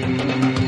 train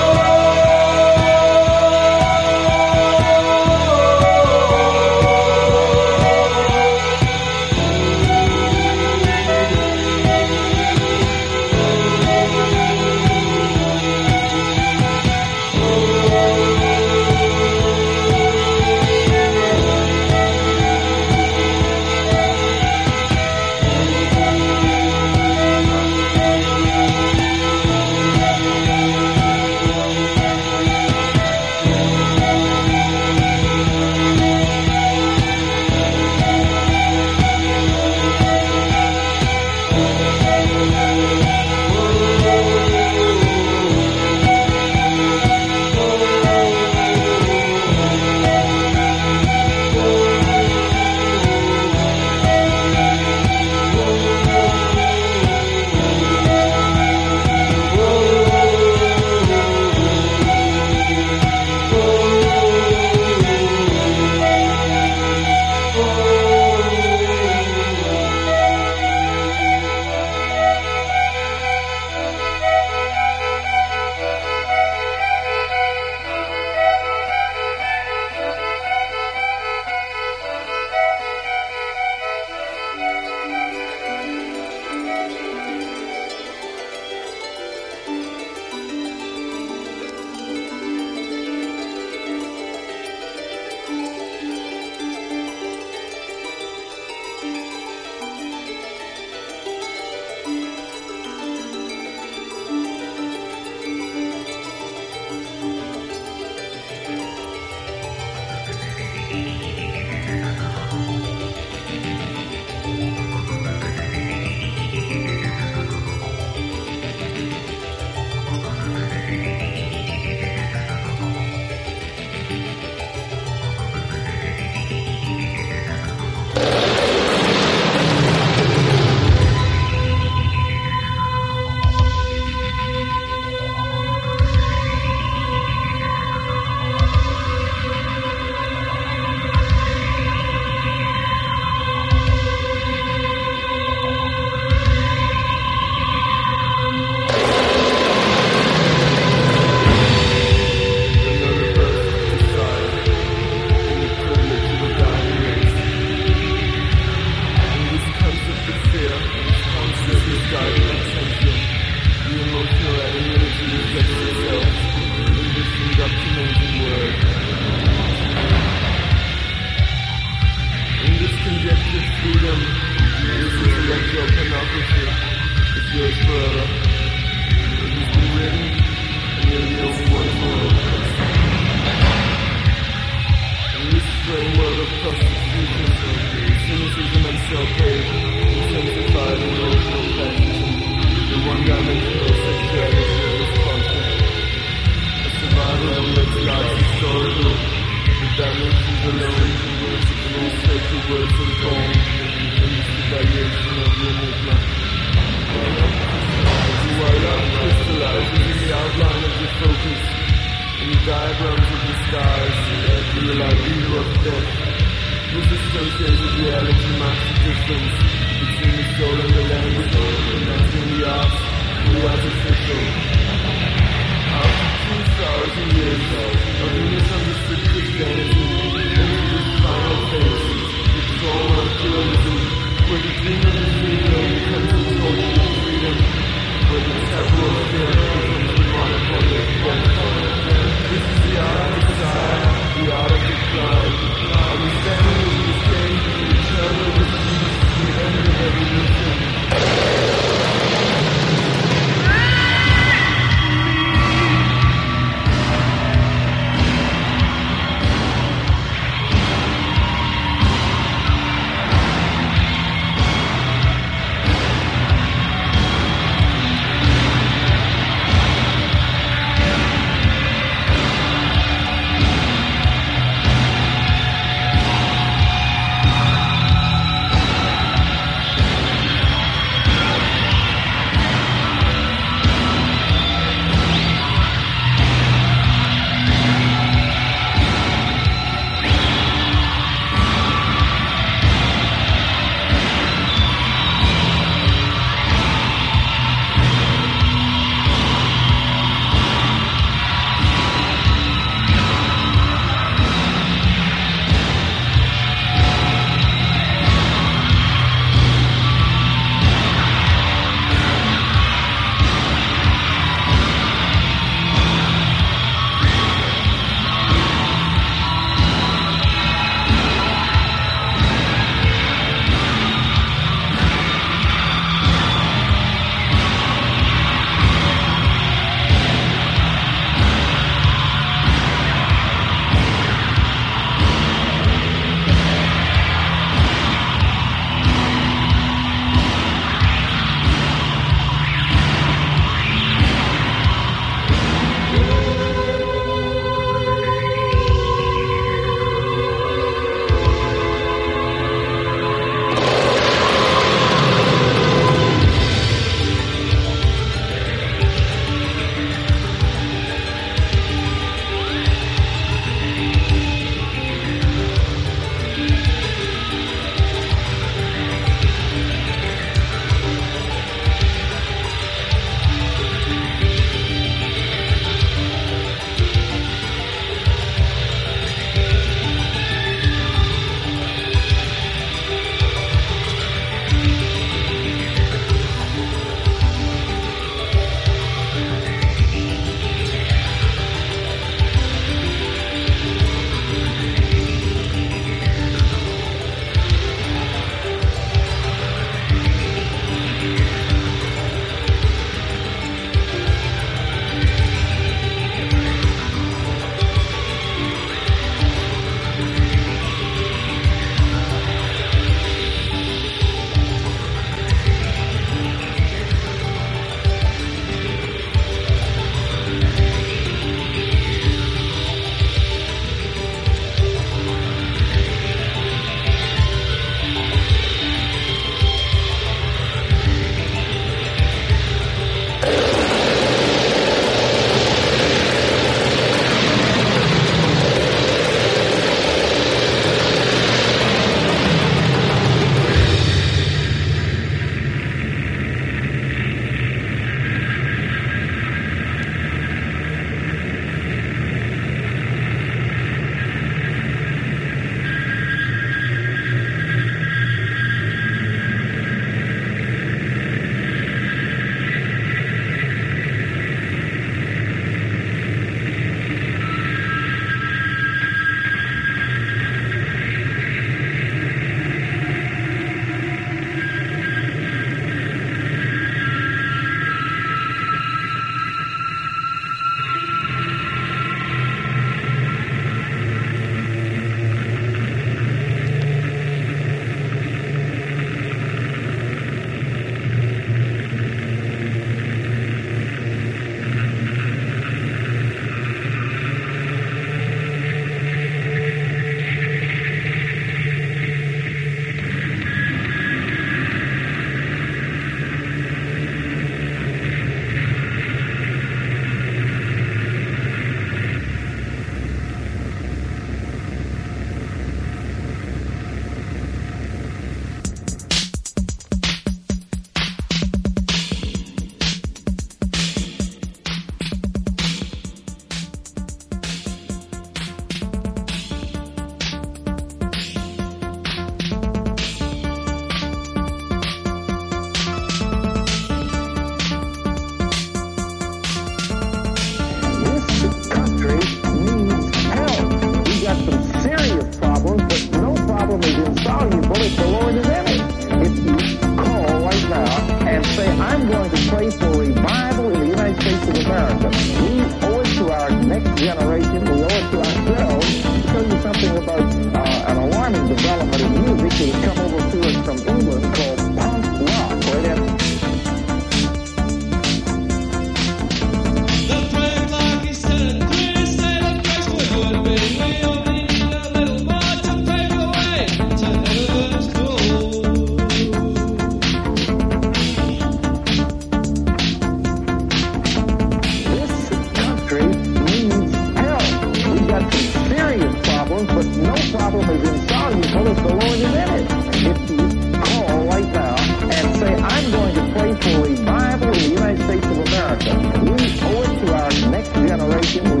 Thank you.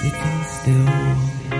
sitting still.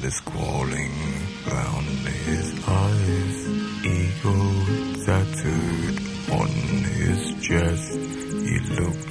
the squalling round his eyes. Eagle tattooed on his chest, he looked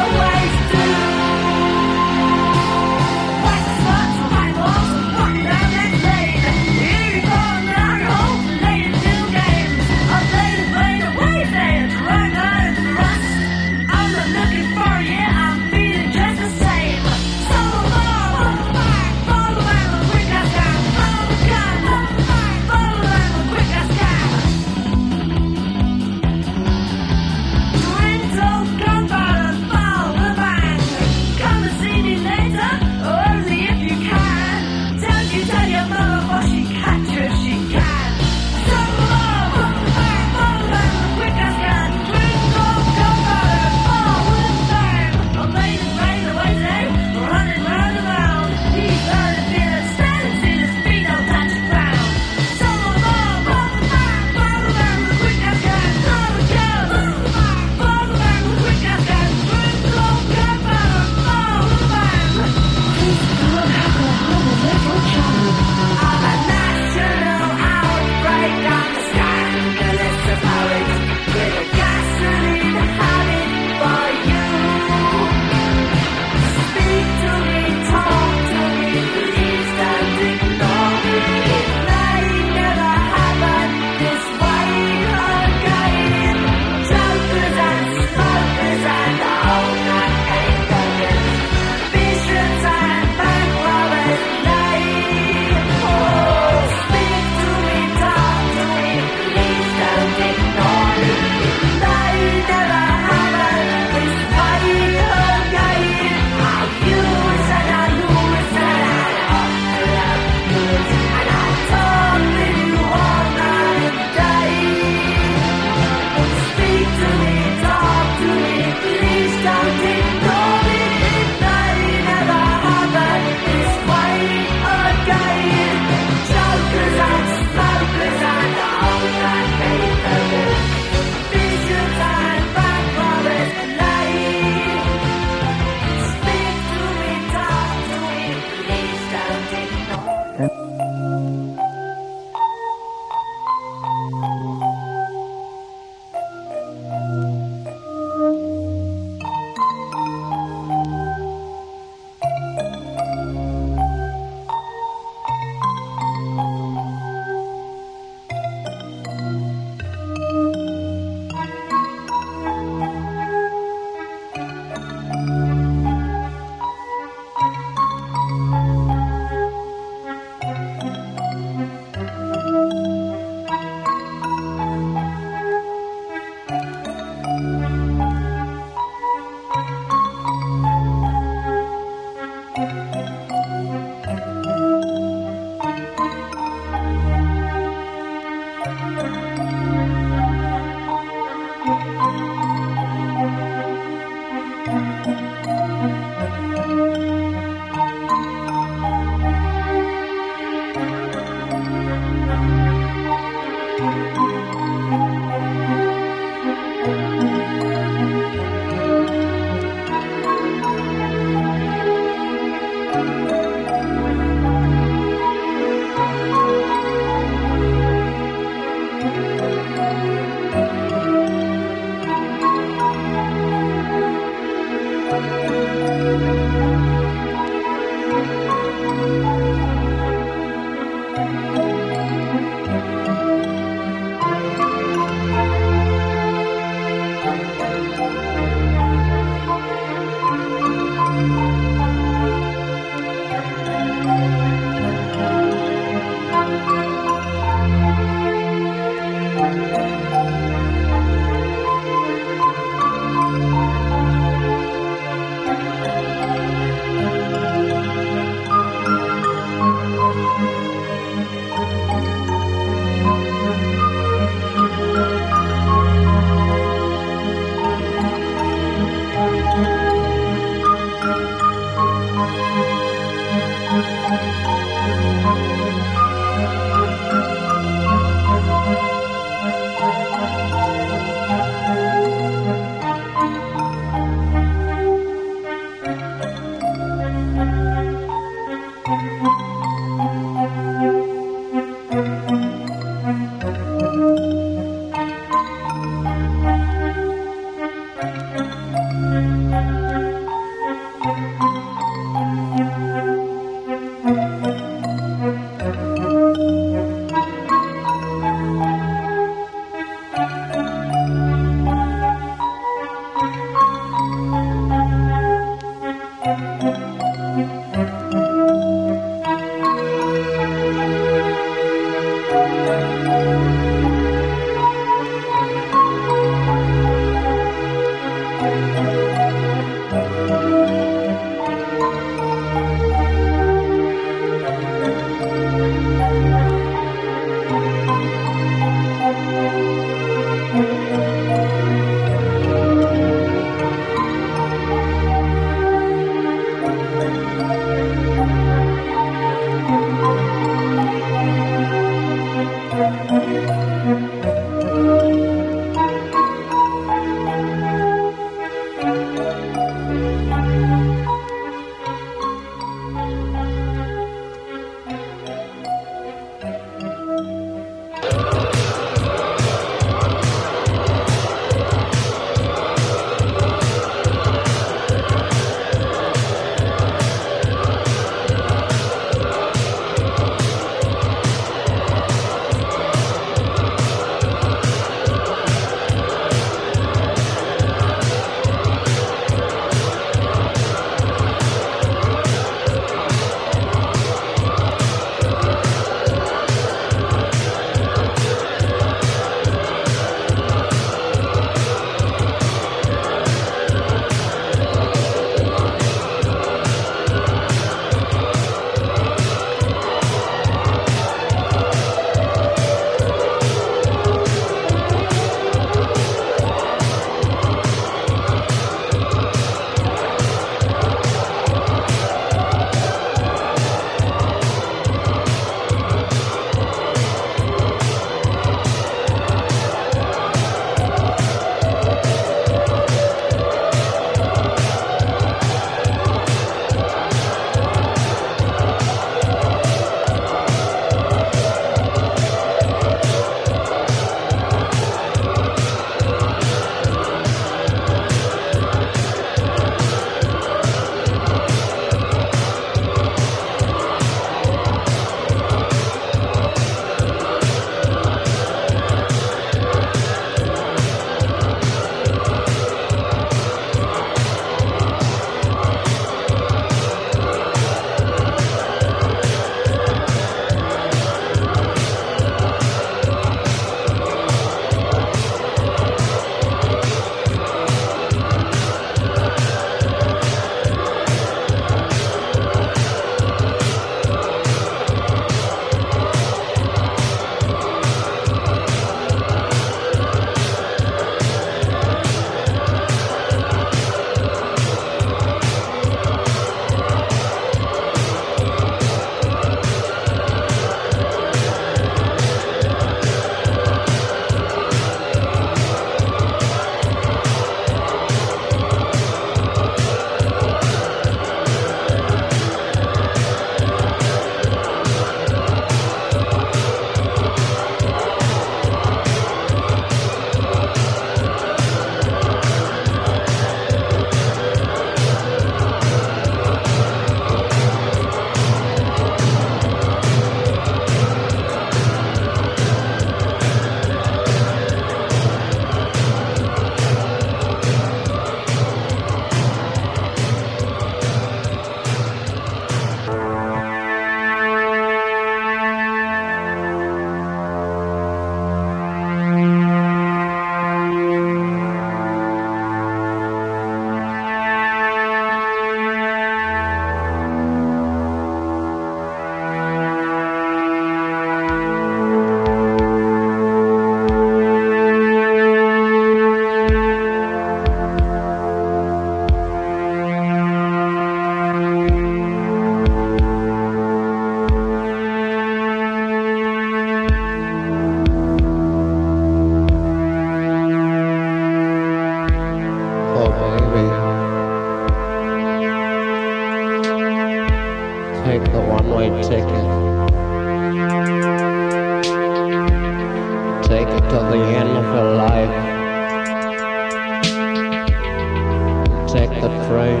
The train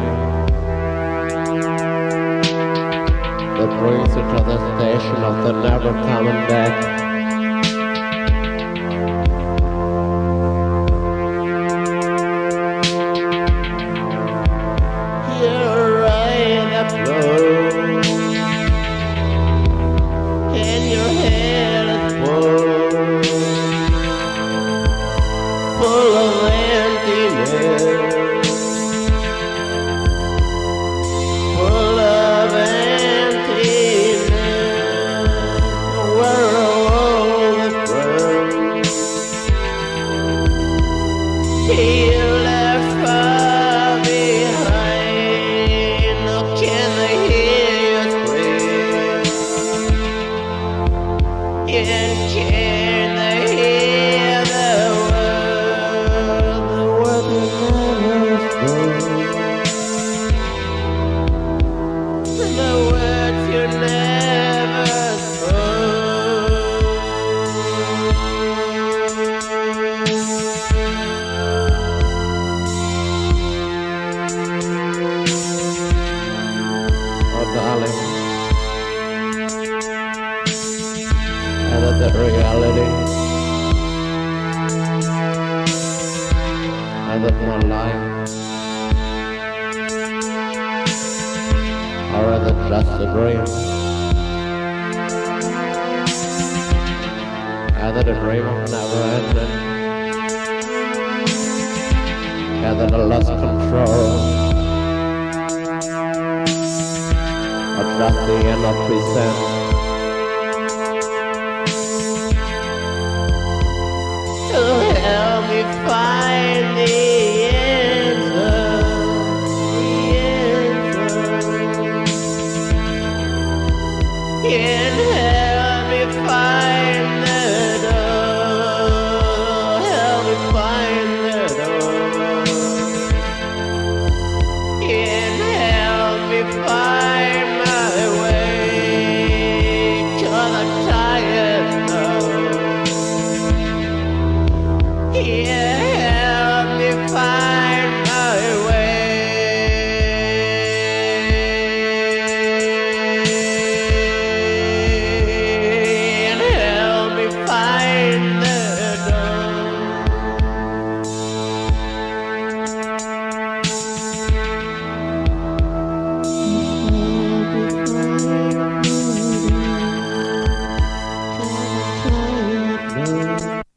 that brings you to the station of the never coming back. And that one life. Or is it just a dream and that a dream of never ending and that I lost control. Of just the end of present